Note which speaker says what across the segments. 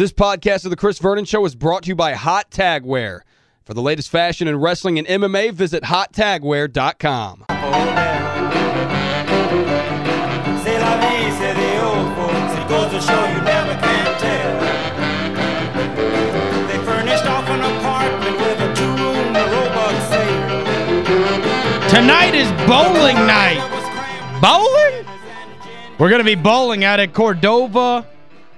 Speaker 1: This podcast of The Chris Vernon Show is brought to you by Hot Tagwear. For the latest fashion in wrestling and MMA, visit hottagwear.com.
Speaker 2: C'est la vie, c'est the old folks. It goes to show you never can tell. They furnished off an apartment with a two-room robot sailor.
Speaker 3: Tonight is bowling night. Bowling? We're going to be bowling out at Cordova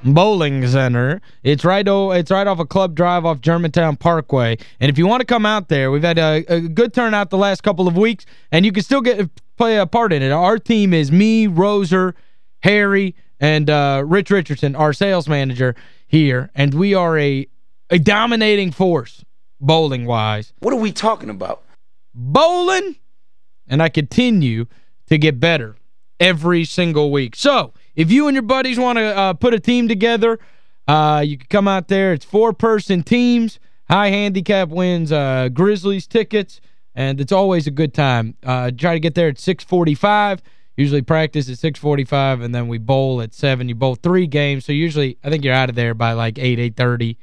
Speaker 3: Bowling Center. It's right o it's right off a club drive off Germantown Parkway. And if you want to come out there, we've had a, a good turnout the last couple of weeks, and you can still get play a part in it. Our team is me, Roser, Harry, and uh, Rich Richardson, our sales manager here. And we are a, a dominating force, bowling-wise.
Speaker 4: What are we talking about?
Speaker 3: Bowling, and I continue to get better every single week. So, if you and your buddies want to uh, put a team together, uh, you can come out there. It's four-person teams. High handicap wins uh, Grizzlies tickets, and it's always a good time. Uh, try to get there at 645. Usually practice at 645, and then we bowl at 7. You bowl three games, so usually I think you're out of there by like 8, 8.30,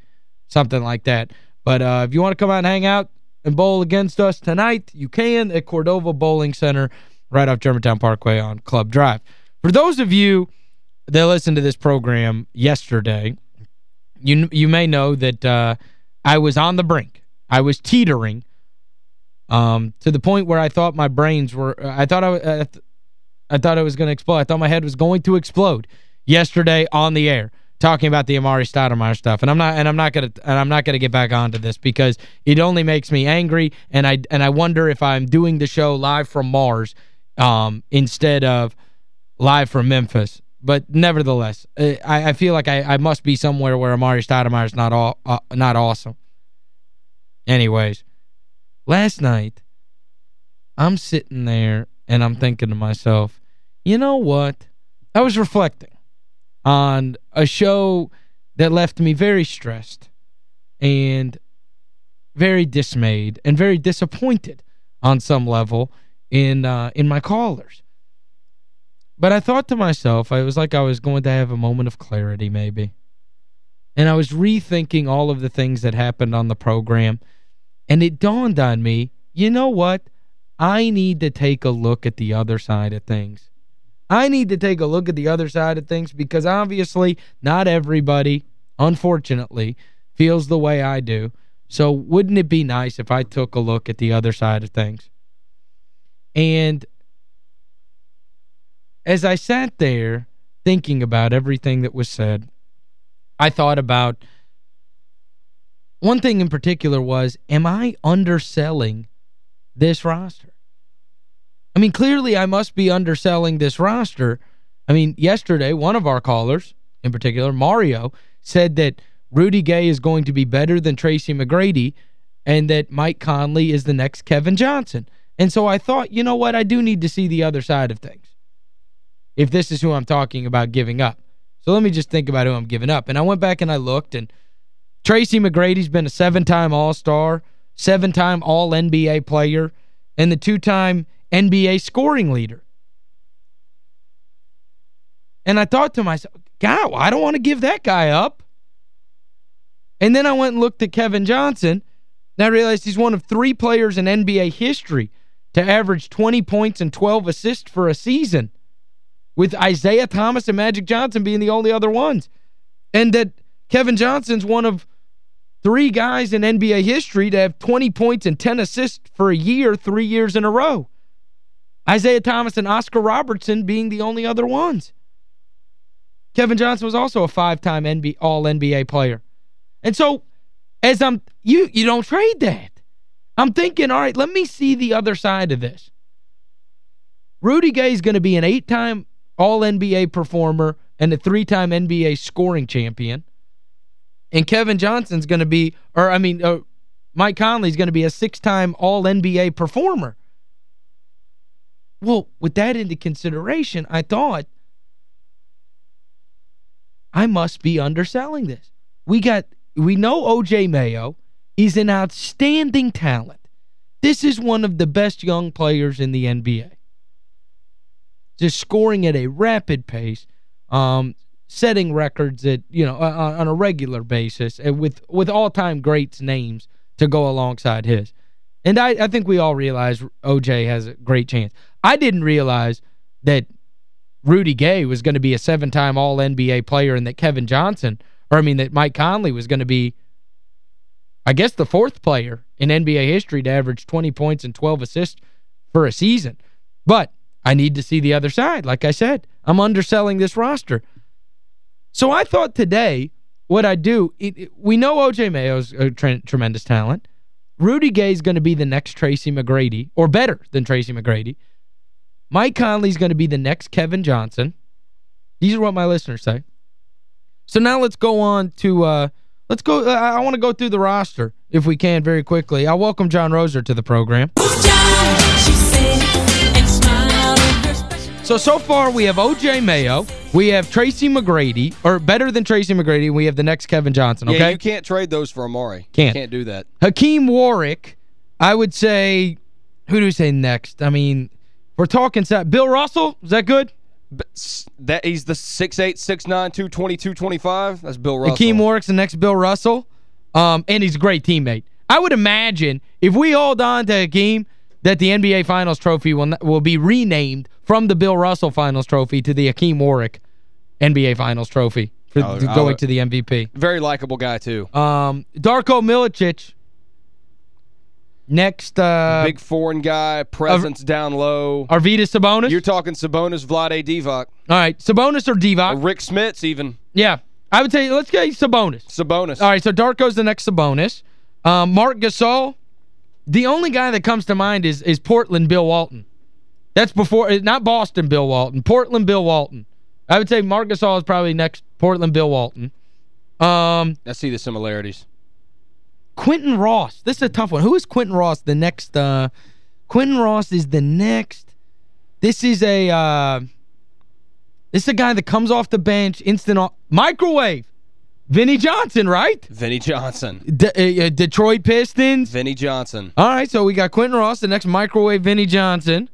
Speaker 3: something like that. But uh, if you want to come out and hang out and bowl against us tonight, you can at Cordova Bowling Center right off Germantown Parkway on Club Drive. For those of you that listened to this program yesterday, you you may know that uh, I was on the brink. I was teetering um, to the point where I thought my brains were I thought I I, th I thought it was going to explode. I thought my head was going to explode yesterday on the air talking about the Amar'e Stoudemire stuff. And I'm not and I'm not going to and I'm not going to get back onto this because it only makes me angry and I and I wonder if I'm doing the show live from Mars um, instead of live from Memphis. But nevertheless, uh, I, I feel like I, I must be somewhere where Amar'e Stoudemire is not all uh, not awesome. Anyways, last night, I'm sitting there and I'm thinking to myself, you know what? I was reflecting on a show that left me very stressed and very dismayed and very disappointed on some level in uh, in my callers. But I thought to myself, I was like I was going to have a moment of clarity maybe. And I was rethinking all of the things that happened on the program. And it dawned on me, you know what? I need to take a look at the other side of things. I need to take a look at the other side of things because obviously not everybody, unfortunately, feels the way I do. So wouldn't it be nice if I took a look at the other side of things? And as I sat there thinking about everything that was said, I thought about one thing in particular was, am I underselling this roster? I mean, clearly I must be underselling this roster. I mean, yesterday, one of our callers, in particular, Mario, said that Rudy Gay is going to be better than Tracy McGrady and that Mike Conley is the next Kevin Johnson. And so I thought, you know what, I do need to see the other side of things if this is who I'm talking about giving up. So let me just think about who I'm giving up. And I went back and I looked, and Tracy McGrady's been a seven-time All-Star, seven-time All-NBA player, and the two-time NBA scoring leader. And I thought to myself, God, I don't want to give that guy up. And then I went and looked at Kevin Johnson, and I realized he's one of three players in NBA history to average 20 points and 12 assists for a season, with Isiah Thomas and Magic Johnson being the only other ones. And that Kevin Johnson's one of three guys in NBA history to have 20 points and 10 assists for a year, three years in a row. Isiah Thomas and Oscar Robertson being the only other ones. Kevin Johnson was also a five-time NBA, All-NBA player. And so, as I'm, you, you don't trade that. I'm thinking, all right, let me see the other side of this. Rudy Gay is going to be an eight-time All-NBA performer and a three-time NBA scoring champion. And Kevin Johnson's going to be, or I mean, uh, Mike Conley's going to be a six-time All-NBA performer. Well, with that into consideration, I thought I must be underselling this. We got we know O.J. Mayo is an outstanding talent. This is one of the best young players in the NBA. Just scoring at a rapid pace. Um, setting records at, you know, on, on a regular basis and with with all-time greats names to go alongside his. And I, I think we all realize O.J. has a great chance. I didn't realize that Rudy Gay was going to be a seven-time All-NBA player and that Kevin Johnson, or I mean that Mike Conley was going to be, I guess, the fourth player in NBA history to average 20 points and 12 assists for a season. But I need to see the other side. Like I said, I'm underselling this roster. So I thought today what I do, it, it, we know O.J. Mayo's a tre tremendous talent. Rudy Gay's going to be the next Tracy McGrady, or better than Tracy McGrady. Mike Conley's going to be the next Kevin Johnson. These are what my listeners say. So now let's go on to, uh, let's go, uh, I want to go through the roster, if we can, very quickly. I'll welcome John Roser to the program. So, so far we have O.J. Mayo, we have Tracy McGrady, or better than Tracy McGrady, we have the next Kevin Johnson, okay?
Speaker 1: Yeah, you can't trade those for Amar'e.
Speaker 3: Can't.
Speaker 1: Can't do that.
Speaker 3: Hakim Warrick, I would say, who do we say next? I mean, we're talking, Bill Russell, is that good?
Speaker 1: That He's the 6'8", 6'9", 220, 225. That's Bill Russell.
Speaker 3: Hakim Warrick's the next Bill Russell, um, and he's a great teammate. I would imagine if we hold on to Hakim, that the NBA Finals trophy will will be renamed from the Bill Russell Finals trophy to the Hakim Warrick NBA Finals trophy for oh, going to the MVP.
Speaker 1: Very likable guy, too.
Speaker 3: Um, Darko Milicic. Next. Uh,
Speaker 1: Big foreign guy, presence uh, down low.
Speaker 3: Arvydas Sabonis?
Speaker 1: You're talking Sabonis, Vlade Divac. All
Speaker 3: right, Sabonis or Divac? Or
Speaker 1: Rick Smits, even.
Speaker 3: Yeah. I would say, let's get Sabonis.
Speaker 1: Sabonis.
Speaker 3: All right, so Darko's the next Sabonis. Um, Marc Gasol. The only guy that comes to mind is is Portland Bill Walton. That's before, not Boston Bill Walton, Portland Bill Walton. I would say Marc Gasol is probably next Portland Bill Walton. Um,
Speaker 1: I see the similarities.
Speaker 3: Quinton Ross. This is a tough one. Who is Quinton Ross the next? Uh, Quinton Ross is the next. This is a uh, this is a guy that comes off the bench, instant microwave. Vinnie Johnson, right?
Speaker 1: Vinnie Johnson.
Speaker 3: De uh, uh, Detroit Pistons.
Speaker 1: Vinnie Johnson.
Speaker 3: All right, so we got Quinton Ross, the next microwave Vinnie Johnson.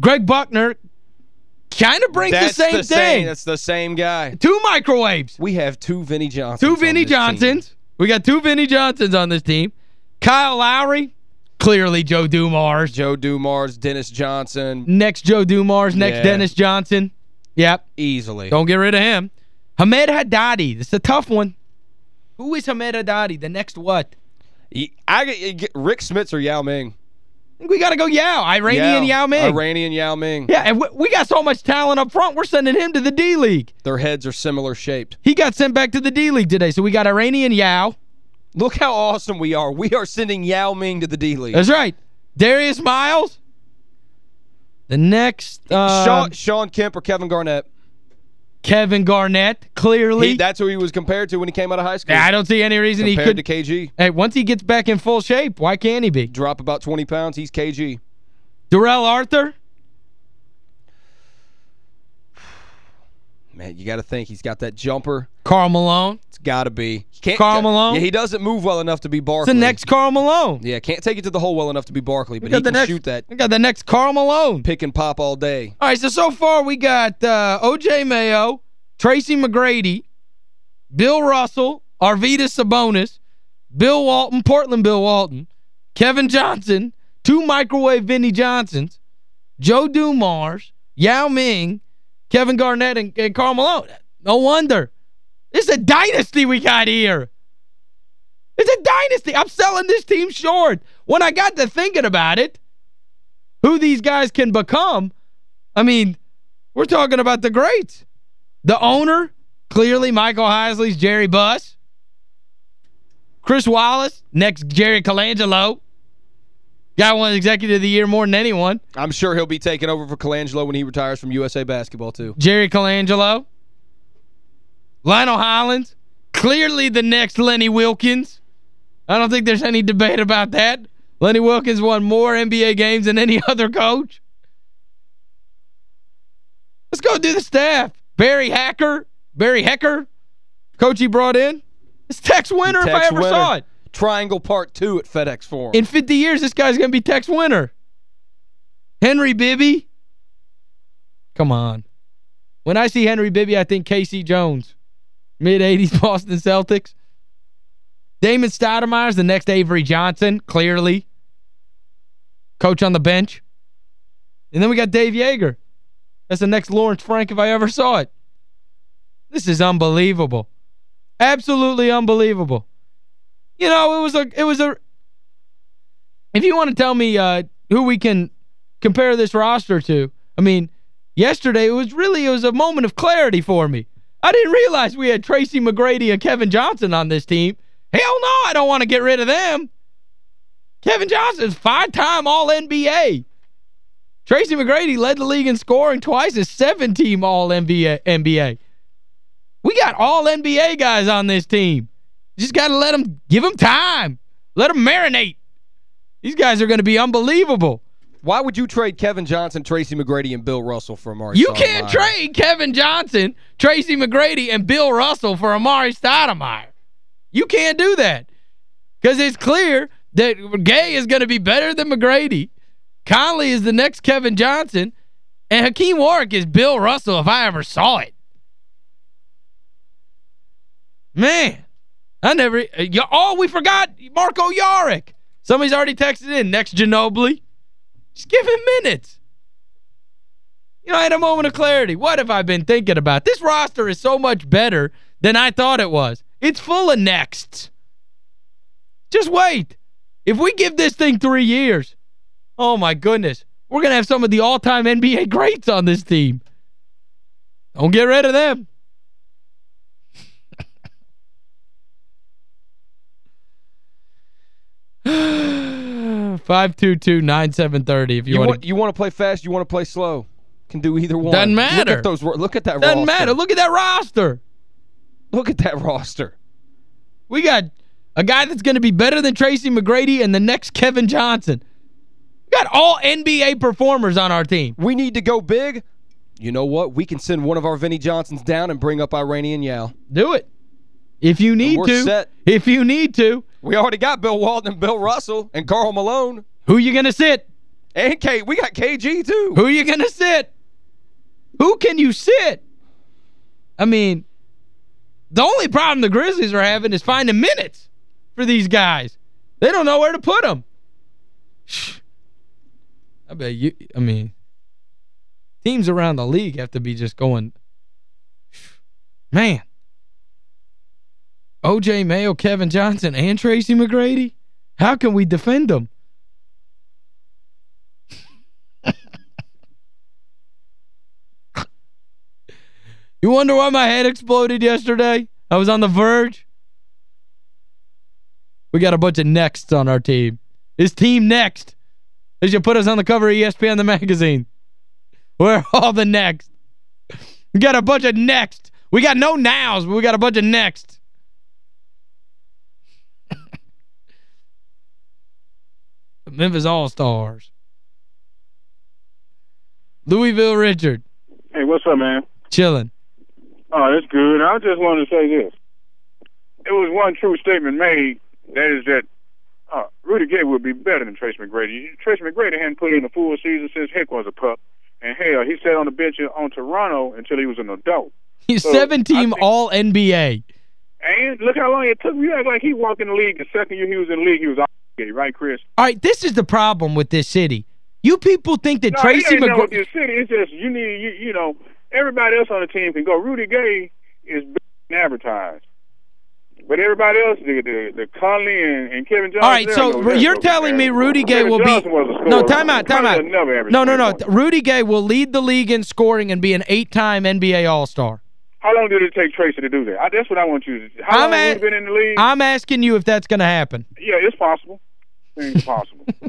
Speaker 3: Greg Buckner kind of brings
Speaker 1: that's
Speaker 3: the same
Speaker 1: the
Speaker 3: thing.
Speaker 1: Same, that's the same guy.
Speaker 3: Two microwaves.
Speaker 1: We have two Vinnie Johnsons
Speaker 3: Two Vinnie Johnsons.
Speaker 1: Team.
Speaker 3: We got two Vinnie Johnsons on this team. Kyle Lowry, clearly Joe Dumars.
Speaker 1: Joe Dumars, Dennis Johnson.
Speaker 3: Next Joe Dumars, next
Speaker 1: yeah.
Speaker 3: Dennis Johnson. Yep.
Speaker 1: Easily.
Speaker 3: Don't get rid of him. Hamed Haddadi. This is a tough one. Who is Hamed Haddadi? The next what?
Speaker 1: I get Rick Smits or Yao Ming.
Speaker 3: I think we got to go Yao. Iranian Yao, Yao Ming.
Speaker 1: Iranian Yao Ming.
Speaker 3: Yeah, and we got so much talent up front, we're sending him to the D-League.
Speaker 1: Their heads are similar shaped.
Speaker 3: He got sent back to the D-League today, so we got Iranian Yao.
Speaker 1: Look how awesome we are. We are sending Yao Ming to the D-League.
Speaker 3: That's right. Darius Miles. The next... Uh,
Speaker 1: Shawn, Shawn Kemp or Kevin Garnett.
Speaker 3: Kevin Garnett, clearly.
Speaker 1: He, that's who he was compared to when he came out of high school.
Speaker 3: I don't see any reason
Speaker 1: compared
Speaker 3: he
Speaker 1: could... to KG.
Speaker 3: Hey, once he gets back in full shape, why can't he be?
Speaker 1: Drop about 20 pounds, he's KG.
Speaker 3: Darrell Arthur?
Speaker 1: Man, you got to think. He's got that jumper.
Speaker 3: Karl Malone?
Speaker 1: It's got to be.
Speaker 3: Can't, Karl Malone?
Speaker 1: Yeah, he doesn't move well enough to be Barkley.
Speaker 3: It's the next Karl Malone.
Speaker 1: Yeah, can't take it to the hole well enough to be Barkley, but he can
Speaker 3: next,
Speaker 1: shoot that.
Speaker 3: We got the next Karl Malone.
Speaker 1: Pick and pop all day.
Speaker 3: All right, so so far we got uh, O.J. Mayo, Tracy McGrady, Bill Russell, Arvydas Sabonis, Bill Walton, Portland Bill Walton, Kevin Johnson, two microwave Vinnie Johnsons, Joe Dumars, Yao Ming, Kevin Garnett, and, and Karl Malone. No wonder. It's a dynasty we got here. It's a dynasty. I'm selling this team short. When I got to thinking about it, who these guys can become, I mean, we're talking about the greats. The owner, clearly Michael Heisley's Jerry Buss. Chris Wallace, next Jerry Colangelo. Guy won Executive of the Year more than anyone.
Speaker 1: I'm sure he'll be taking over for Colangelo when he retires from USA Basketball, too.
Speaker 3: Jerry Colangelo. Lionel Hollins. Clearly the next Lenny Wilkens. I don't think there's any debate about that. Lenny Wilkens won more NBA games than any other coach. Let's go do the staff. Barry Hacker, Barry Hecker, coach he brought in. It's Tex Winter if I ever winner. saw it.
Speaker 1: Triangle Part 2 at FedEx Forum.
Speaker 3: In 50 years, this guy's going to be Tex Winter. Henry Bibby. Come on. When I see Henry Bibby, I think K.C. Jones. Mid-80s Boston Celtics. Damon Stoudemire's the next Avery Johnson, clearly. Coach on the bench. And then we got Dave Joerger. That's the next Lawrence Frank if I ever saw it. This is unbelievable. Absolutely unbelievable. You know, it was a it was a if you want to tell me uh, who we can compare this roster to, I mean, yesterday it was really it was a moment of clarity for me. I didn't realize we had Tracy McGrady and Kevin Johnson on this team. Hell no, I don't want to get rid of them. Kevin Johnson's five-time All-NBA. Tracy McGrady led the league in scoring twice as seven-team All-NBA. NBA. We got All-NBA guys on this team. Just got to let them, give them time. Let them marinate. These guys are going to be unbelievable.
Speaker 1: Why would you trade Kevin Johnson, Tracy McGrady, and Bill Russell for Amar'e
Speaker 3: You can't trade Kevin Johnson, Tracy McGrady, and Bill Russell for Amar'e Stoudemire. You can't do that. Because it's clear that Gay is going to be better than McGrady. Conley is the next Kevin Johnson. And Hakim Warrick is Bill Russell if I ever saw it. Man. I never... Uh, oh, we forgot Marko Jaric. Somebody's already texted in. Next Ginobili. Just give him minutes. You know, I had a moment of clarity. What have I been thinking about? This roster is so much better than I thought it was. It's full of nexts. Just wait. If we give this thing three years, oh my goodness, we're going to have some of the all-time NBA greats on this team. Don't get rid of them. Five two two nine seven thirty. If you,
Speaker 1: you
Speaker 3: want,
Speaker 1: want you want to play fast, you want to play slow. Can do either one.
Speaker 3: Doesn't matter.
Speaker 1: Look at those look at that
Speaker 3: Doesn't
Speaker 1: roster.
Speaker 3: matter. Look at that roster.
Speaker 1: Look at that roster.
Speaker 3: We got a guy that's going to be better than Tracy McGrady and the next Kevin Johnson. We got all NBA performers on our team.
Speaker 1: We need to go big. You know what? We can send one of our Vinnie Johnsons down and bring up Iranian Yao.
Speaker 3: Do it. If you need to.
Speaker 1: set.
Speaker 3: If you need to.
Speaker 1: We already got Bill Walton and Bill Russell and Karl Malone.
Speaker 3: Who you going to sit?
Speaker 1: And K we got KG too.
Speaker 3: Who you going to sit? Who can you sit? I mean, the only problem the Grizzlies are having is finding minutes for these guys. They don't know where to put them. I bet you, I mean, teams around the league have to be just going, man, O.J. Mayo, Kevin Johnson, and Tracy McGrady? How can we defend them? you wonder why my head exploded yesterday? I was on the verge. We got a bunch of nexts on our team. Is team next? They should put us on the cover of ESPN the magazine. Where are all the next? We got a bunch of next. We got no nows, but we got a bunch of next. the Memphis All-Stars. Louisville Richard.
Speaker 4: Hey, what's up, man?
Speaker 3: Chilling.
Speaker 4: Oh, that's good. I just wanted to say this. It was one true statement made. That is that uh, Rudy Gay would be better than Trace McGrady. Trace McGrady hadn't put in a full season since Hick was a pup. And hell, he sat on the bench on Toronto until he was an adult.
Speaker 3: He's
Speaker 4: So,
Speaker 3: seven-team All-NBA.
Speaker 4: And look how long it took. You act like he walked in the league the second year he was in the league. He was right, Chris?
Speaker 3: All right, this is the problem with this city. You people think that
Speaker 4: No,
Speaker 3: Tracy
Speaker 4: he ain't done with
Speaker 3: McGrady...
Speaker 4: this city. It's just you need you you know everybody else on the team can go. Rudy Gay is being advertised. But everybody else, the the, the Conley and, and Kevin Johnson.
Speaker 3: All right, so
Speaker 4: don't know that,
Speaker 3: you're telling me. Rudy Gay
Speaker 4: Kevin
Speaker 3: will
Speaker 4: Johnson
Speaker 3: be No, time out, time out.
Speaker 4: will never average
Speaker 3: No, no, no. Rudy Gay will lead the league in scoring and be an eight-time NBA All-Star.
Speaker 4: How long did it take Tracy to do that? I, that's what I want you to. How
Speaker 3: I'm
Speaker 4: long has he been in the league?
Speaker 3: I'm asking you if that's going to happen.
Speaker 4: yeah, it's possible. It's possible.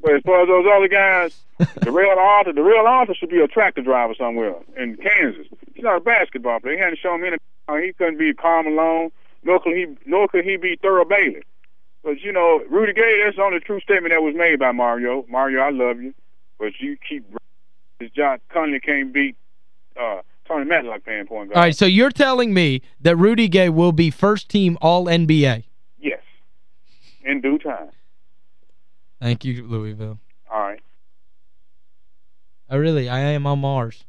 Speaker 4: but as far as those other guys, the real author, the real Arthur should be a tractor driver somewhere in Kansas. He's not a basketball player. He hadn't shown me any. uh, He couldn't be Karl Malone, nor could he, nor could he be Thurl Bailey. But you know, Rudy Gay, that's the only true statement that was made by Mario. Mario, I love you, but you keep. John Conley can't beat uh, Tony Matlock playing point guard.
Speaker 3: All right, so you're telling me that Rudy Gay will be first-team All-NBA.
Speaker 4: Yes, in due time.
Speaker 3: Thank you, Louisville.
Speaker 4: All right.
Speaker 3: I really, I am on Mars.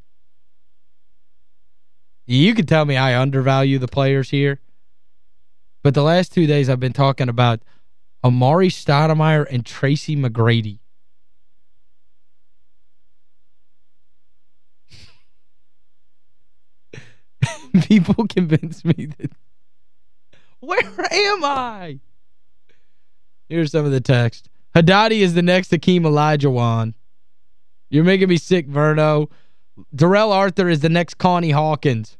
Speaker 3: You can tell me I undervalue the players here. But the last two days I've been talking about Amar'e Stoudemire and Tracy McGrady. People convince me that where am I? Here's some of the text. Haddadi is the next Hakeem Olajuwon. You're making me sick, Verno. Darrell Arthur is the next Connie Hawkins.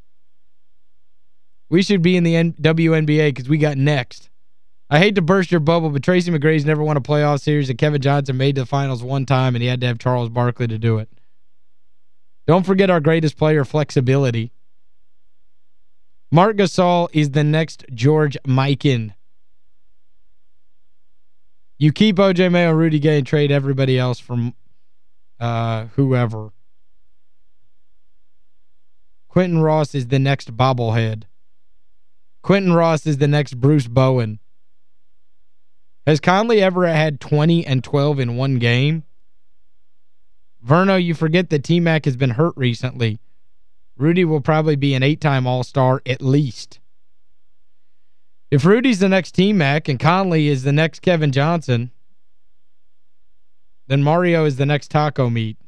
Speaker 3: We should be in the N WNBA because we got next. I hate to burst your bubble, but Tracy McGrady's never won a playoff series, and Kevin Johnson made the finals one time, and he had to have Charles Barkley to do it. Don't forget our greatest player, flexibility. Marc Gasol is the next George Mikan. You keep O.J. Mayo, Rudy Gay, and trade everybody else from uh, whoever. Quinton Ross is the next bobblehead. Quinton Ross is the next Bruce Bowen. Has Conley ever had 20 and 12 in one game? Verno, you forget that T-Mac has been hurt recently. Rudy will probably be an eight-time All-Star at least. If Rudy's the next T-Mac and Conley is the next Kevin Johnson, then Mario is the next taco meat.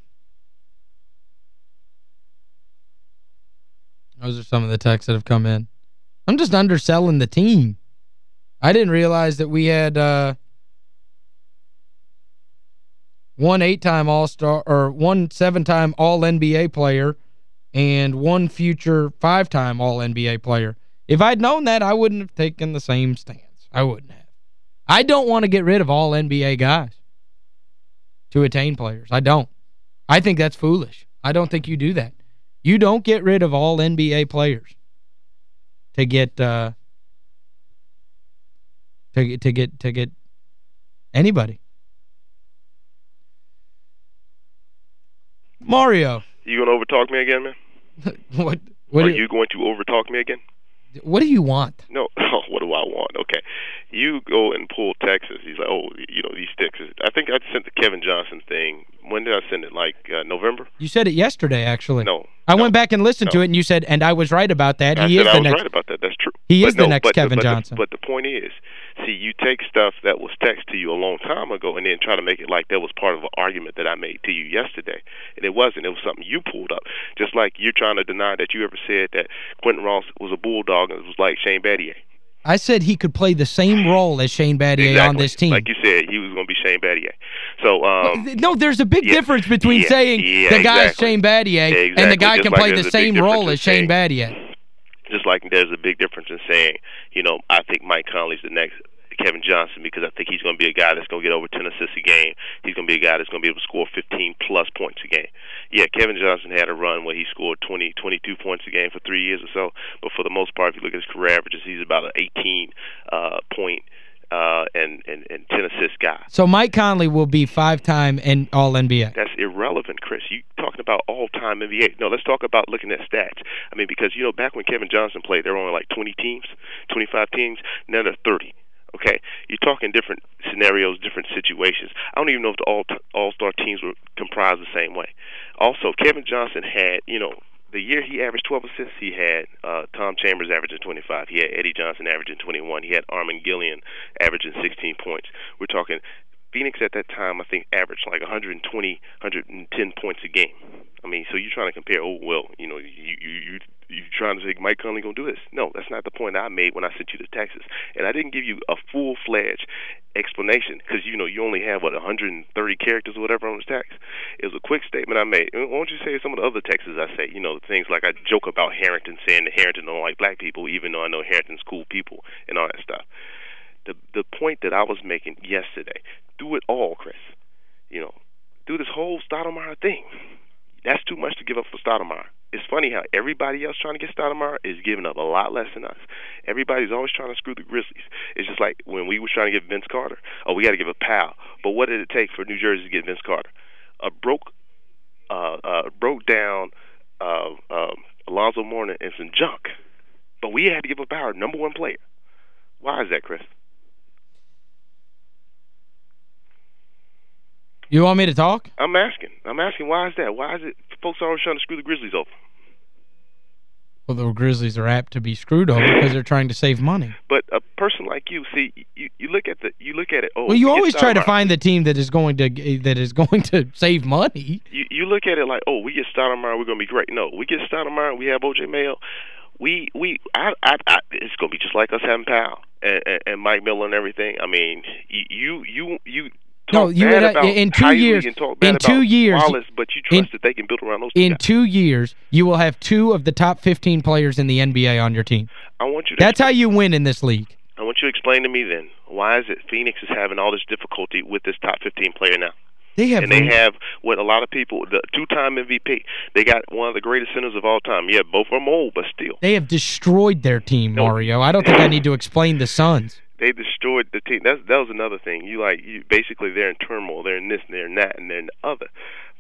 Speaker 3: Those are some of the texts that have come in. I'm just underselling the team. I didn't realize that we had uh, one eight-time All-Star or one seven-time All-NBA player and one future five-time All-NBA player. If I'd known that, I wouldn't have taken the same stance. I wouldn't have. I don't want to get rid of all NBA guys to attain players. I don't. I think that's foolish. I don't think you do that. You don't get rid of all NBA players to get uh to to get to get anybody. Mario.
Speaker 5: You going to overtalk me again, man?
Speaker 3: what what
Speaker 5: Are you going to overtalk me again?
Speaker 3: What do you want?
Speaker 5: No. Oh, what do I want? Okay. You go and pull Texas. He's like, oh, you know, these sticks. I think I sent the Kevin Johnson thing. When did I send it? Like uh, November?
Speaker 3: You said it yesterday actually.
Speaker 5: No.
Speaker 3: I
Speaker 5: no.
Speaker 3: went back and listened to it and you said and I was right about that.
Speaker 5: I
Speaker 3: he
Speaker 5: said
Speaker 3: is
Speaker 5: I
Speaker 3: the
Speaker 5: was
Speaker 3: next
Speaker 5: right about that. That's true.
Speaker 3: He
Speaker 5: But
Speaker 3: is the next
Speaker 5: but
Speaker 3: Kevin
Speaker 5: but
Speaker 3: Johnson.
Speaker 5: The, but the point is, see, you take stuff that was text to you a long time ago and then try to make it like that was part of an argument that I made to you yesterday. And it wasn't. It was something you pulled up. Just like you're trying to deny that you ever said that Quinton Ross was a bulldog and it was like Shane Battier.
Speaker 3: I said he could play the same role as Shane Battier
Speaker 5: exactly.
Speaker 3: on this team.
Speaker 5: Like you said, he was going to be Shane Battier. So, um,
Speaker 3: no, there's a big
Speaker 5: yeah,
Speaker 3: difference between
Speaker 5: yeah,
Speaker 3: saying
Speaker 5: yeah,
Speaker 3: the guy
Speaker 5: exactly.
Speaker 3: Shane Battier and the guy
Speaker 5: just
Speaker 3: can
Speaker 5: like
Speaker 3: play the same role as Shane Battier.
Speaker 5: just like there's a big difference in saying, you know, I think Mike Conley's the next Kevin Johnson because I think he's going to be a guy that's going to get over 10 assists a game. He's going to be a guy that's going to be able to score 15 plus points a game. Yeah, Kevin Johnson had a run where he scored 20, 22 points a game for three years or so, but for the most part, if you look at his career averages, he's about an 18 uh, point uh, and, and, and 10 assist guy.
Speaker 3: So Mike Conley will be five-time and All-NBA.
Speaker 5: That's irrelevant, Chris. You talking about all-time NBA? No, let's talk about looking at stats. I mean, because you know, back when Kevin Johnson played, there were only like 20 teams, 25 teams. Now there are 30. Okay, you're talking different scenarios, different situations. I don't even know if the all all-star teams were comprised the same way. Also, Kevin Johnson had, you know, the year he averaged 12 assists, he had uh, Tom Chambers averaging 25. He had Eddie Johnson averaging 21. He had Armen Gilliam averaging 16 points. We're talking Phoenix at that time, I think, averaged like 120, 110 points a game. I mean, so you're trying to compare? Oh well, you know, you you you you trying to say Mike Conley gonna do this? No, that's not the point I made when I sent you to Texas, and I didn't give you a full fledged explanation because you know you only have what 130 characters or whatever on this text. It was a quick statement I made. Why don't you say some of the other texts I say? You know, things like I joke about Herrington saying that Herrington don't like black people, even though I know Herrington's cool people and all that stuff. The the point that I was making yesterday, do it all, Chris. You know, do this whole Stoudemire thing. That's too much to give up for Stoudemire. It's funny how everybody else trying to get Stoudemire is giving up a lot less than us. Everybody's always trying to screw the Grizzlies. It's just like when we were trying to get Vince Carter. Oh, we got to give a pal. But what did it take for New Jersey to get Vince Carter? A broke, uh, uh, broke down uh, um, Alonzo Mourning and some junk. But we had to give up our number one player. Why is that, Chris?
Speaker 3: You want me to talk?
Speaker 5: I'm asking. I'm asking why is that? Why is it folks are always trying to screw the Grizzlies over?
Speaker 3: Well, the Grizzlies are apt to be screwed over because they're trying to save money.
Speaker 5: But a person like you, see, you, you look at the you look at it. Oh,
Speaker 3: Well, you always try to find the team that is going to that is going to save money.
Speaker 5: You you look at it like, oh, we get Stoudemire, we're gonna be great. No, we get Stoudemire, we have OJ Mayo. We we I I, I it's gonna be just like us having Powell and, and, and Mike Miller and everything. I mean, you you you.
Speaker 3: No, you would
Speaker 5: about
Speaker 3: in two years-
Speaker 5: and talk bad
Speaker 3: in two years-
Speaker 5: Wallace, but you
Speaker 3: in-
Speaker 5: that they can build around those
Speaker 3: In
Speaker 5: guys.
Speaker 3: two years, you will have two of the top 15 players in the NBA on your team.
Speaker 5: I want you to
Speaker 3: That's how you win in this league.
Speaker 5: I want you to explain to me then why is it Phoenix is having all this difficulty with this top 15 player now?
Speaker 3: They have
Speaker 5: and they have what a lot of people, the two-time MVP. They got one of the greatest centers of all time. Yeah, both are old, but still,
Speaker 3: they have destroyed their team,
Speaker 5: No.
Speaker 3: Mario. I don't think I need to explain the Suns.
Speaker 5: They destroyed the team. That's that was another thing. You like you basically they're in turmoil. They're in this, and they're in that, and they're in the other.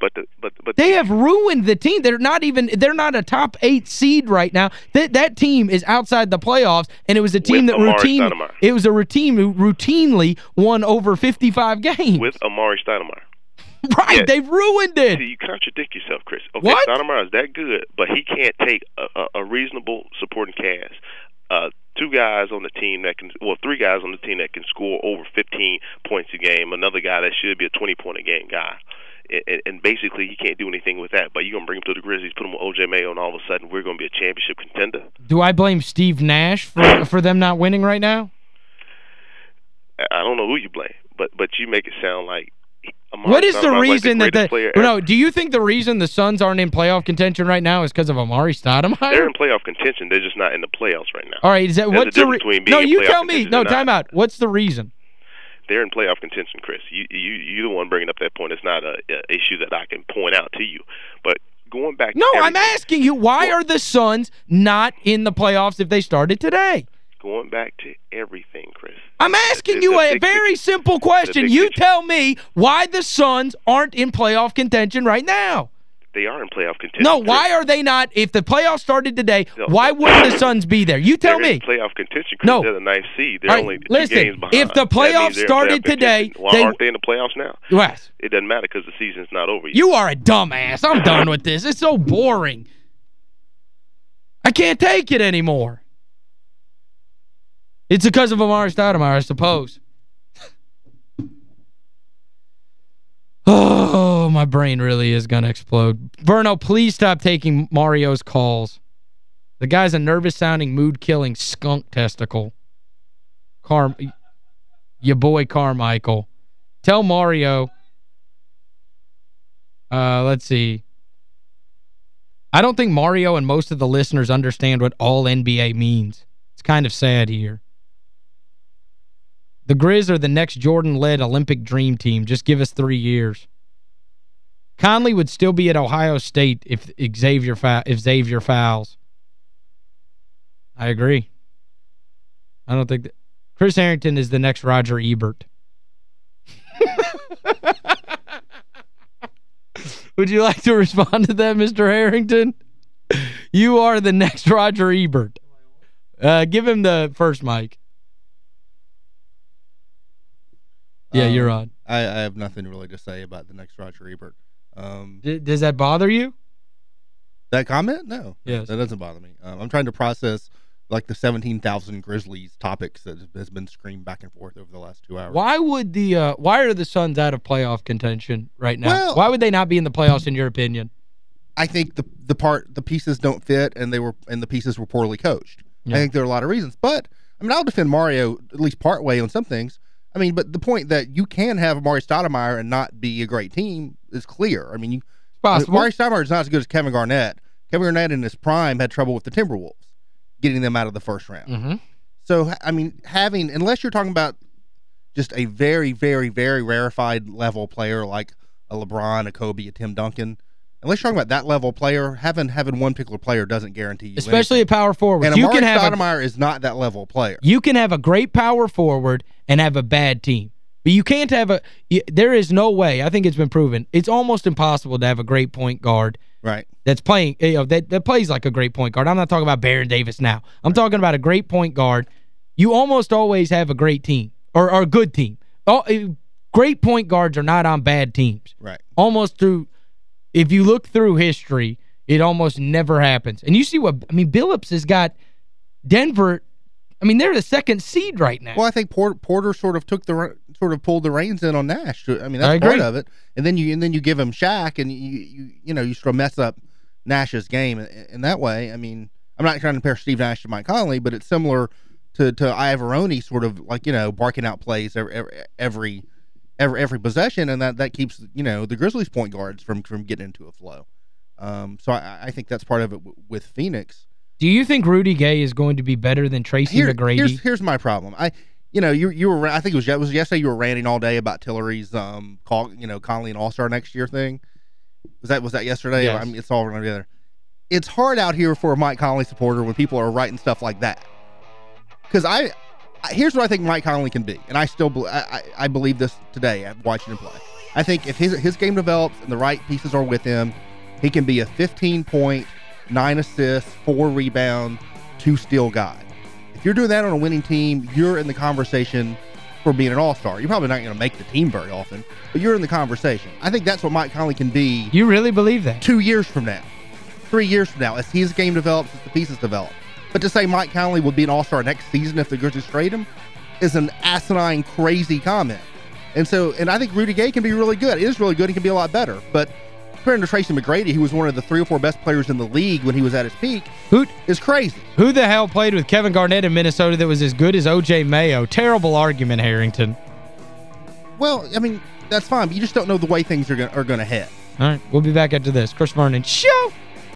Speaker 5: But the but but
Speaker 3: They have ruined the team. They're not even they're not a top 8 seed right now. That that team is outside the playoffs and it was a team that routine
Speaker 5: Stoudemire.
Speaker 3: it was a routine who routinely won over 55 games.
Speaker 5: with Amar'e Stoudemire.
Speaker 3: right,
Speaker 5: yeah.
Speaker 3: they've ruined it.
Speaker 5: See, you contradict yourself, Chris. Okay,
Speaker 3: What?
Speaker 5: Stoudemire is that good, but he can't take a, a, a reasonable supporting cast. Uh, two guys on the team that can, well, three guys on the team that can score over 15 points a game. Another guy that should be a 20 point a game guy. And, and basically, he can't do anything with that. But you're gonna bring him to the Grizzlies, put him with OJ Mayo, and all of a sudden, we're gonna be a championship contender.
Speaker 3: Do I blame Steve Nash for for them not winning right now?
Speaker 5: I I don't know who you blame, but but you make it sound like.
Speaker 3: What is the
Speaker 5: Stoudemire's like
Speaker 3: reason that the No,
Speaker 5: ever.
Speaker 3: do you think the reason the Suns aren't in playoff contention right now is because of
Speaker 5: Amar'e
Speaker 3: Stoudemire?
Speaker 5: They're in playoff contention. They're just not in the playoffs right now.
Speaker 3: All right, is that
Speaker 5: There's
Speaker 3: what's the
Speaker 5: between being
Speaker 3: No, you tell me. No,
Speaker 5: not.
Speaker 3: time out. What's the reason?
Speaker 5: they're in playoff contention, Chris. You you you're the one bringing up that point. It's not a, a issue that I can point out to you. But going back,
Speaker 3: No, I'm asking you why are the Suns not in the playoffs if they started today?
Speaker 5: Going back to everything, Chris.
Speaker 3: I'm asking you
Speaker 5: the
Speaker 3: a very
Speaker 5: picture.
Speaker 3: simple question. You
Speaker 5: picture.
Speaker 3: tell me why the Suns aren't in playoff contention right now.
Speaker 5: They are in playoff contention.
Speaker 3: No, why are they not? If the playoffs started today,
Speaker 5: No.
Speaker 3: why wouldn't the Suns be there? You tell
Speaker 5: They're
Speaker 3: me.
Speaker 5: in playoff contention. Chris.
Speaker 3: No.
Speaker 5: They're the ninth seed. They're
Speaker 3: right,
Speaker 5: only
Speaker 3: listen,
Speaker 5: games behind.
Speaker 3: if the playoffs started
Speaker 5: playoff
Speaker 3: today,
Speaker 5: why
Speaker 3: they-
Speaker 5: aren't they in the playoffs now?
Speaker 3: Yes.
Speaker 5: It doesn't matter because the season's not over yet.
Speaker 3: You are a dumbass. I'm done with this. It's so boring. I can't take it anymore. It's because of Amar'e Stoudemire, I suppose. Oh, my brain really is going to explode. Verno, please stop taking Mario's calls. The guy's a nervous-sounding, mood-killing skunk testicle. Car your boy Carmichael. Tell Mario uh, let's see. I don't think Mario and most of the listeners understand what all NBA means. It's kind of sad here. The Grizz are the next Jordan-led Olympic dream team. Just give us three years. Conley would still be at Ohio State if Xavier if Xavier fouls. I agree. I don't think that Chris Herrington is the next Roger Ebert. Would you like to respond to that, Mr. Herrington? You are the next Roger Ebert. Uh, give him the first mic. Yeah,
Speaker 6: Um,
Speaker 3: you're on.
Speaker 6: I, I have nothing really to say about the next Roger Ebert. Um,
Speaker 3: D does that bother you?
Speaker 6: that comment? No.
Speaker 3: Yes.
Speaker 6: That doesn't bother me. Um, I'm trying to process like the 17,000 Grizzlies topics that has been screamed back and forth over the last two hours.
Speaker 3: Why would the uh, why are the Suns out of playoff contention right now?
Speaker 6: Well-
Speaker 3: why would they not be in the playoffs in your opinion?
Speaker 6: I think the the part the pieces don't fit and they were and the pieces were poorly coached.
Speaker 3: Yeah.
Speaker 6: I think there are a lot of reasons, but I mean I'll defend Mario at least part way on some things. I mean, but the point that you can have Amar'e Stoudemire and not be a great team is clear. I mean, you
Speaker 3: Possible.
Speaker 6: Amar'e Stoudemire is not as good as Kevin Garnett. Kevin Garnett in his prime had trouble with the Timberwolves, getting them out of the first round.
Speaker 3: Mhm.
Speaker 6: So I mean, having unless you're talking about just a very, very, very rarefied level player like a LeBron, a Kobe, a Tim Duncan, unless you're talking about that level player, having having one particular player doesn't guarantee you
Speaker 3: Especially
Speaker 6: anything.
Speaker 3: a power forward.
Speaker 6: And
Speaker 3: you
Speaker 6: Amar'e
Speaker 3: can have a,
Speaker 6: is not that level player.
Speaker 3: you can have a great power forward and have a bad team. But you can't have a there is no way. I think it's been proven. It's almost impossible to have a great point guard
Speaker 6: Right.
Speaker 3: that's playing you know that that plays like a great point guard. I'm not talking about Baron Davis now. I'm talking about a great point guard. You almost always have a great team or, or a good team. Oh, great point guards are not on bad teams.
Speaker 6: Right.
Speaker 3: Almost through if you look through history, it almost never happens. And you see what, I mean, Billups has got Denver, I mean, they're the second seed right now.
Speaker 6: Well, I think Porter, Porter sort of took the sort of pulled the reins in on Nash. I mean,
Speaker 3: I
Speaker 6: that's part of it. And then you and then you give him Shaq, and you you you know you sort of mess up Nash's game in, in that way. I mean, I'm not trying to compare Steve Nash to Mike Conley, but it's similar to to Iavaroni, sort of like you know barking out plays every every every, every possession, and that that keeps you know the Grizzlies point guards from from getting into a flow. Um, so I, I think that's part of it with Phoenix.
Speaker 3: Do you think Rudy Gay is going to be better than Tracy
Speaker 6: Here-
Speaker 3: McGrady?
Speaker 6: Here's, here's my problem. I, you know, you you were I think it was it was yesterday you were ranting all day about Tillery's um call you know Conley and All Star next year thing. Was that was that yesterday?
Speaker 3: Yes.
Speaker 6: I mean, it's all run together. It's hard out here for a Mike Conley supporter when people are writing stuff like that. Because I, I, here's what I think Mike Conley can be, and I still I, I, I believe this today at watching him play. I think if his his game develops and the right pieces are with him, he can be a 15 point, nine assists, four rebound, two steal guy. If you're doing that on a winning team, you're in the conversation for being an all-star. You're probably not going to make the team very often, but you're in the conversation. I think that's what Mike Conley can be
Speaker 3: you really believe that?
Speaker 6: two years from now, three years from now, as his game develops, as the pieces develop. But to say Mike Conley would be an all-star next season if the Grizzlies trade him is an asinine, crazy comment. And so, and I think Rudy Gay can be really good. It is really good. He can be a lot better. But comparing to Tracy McGrady, who was one of the three or four best players in the league when he was at his peak,
Speaker 3: Who
Speaker 6: is crazy.
Speaker 3: who the hell played with Kevin Garnett in Minnesota that was as good as O.J. Mayo? Terrible argument, Herrington.
Speaker 6: Well, I mean, that's fine, but you just don't know the way things are going are going to head.
Speaker 3: All right, we'll be back after this. Chris Vernon, show!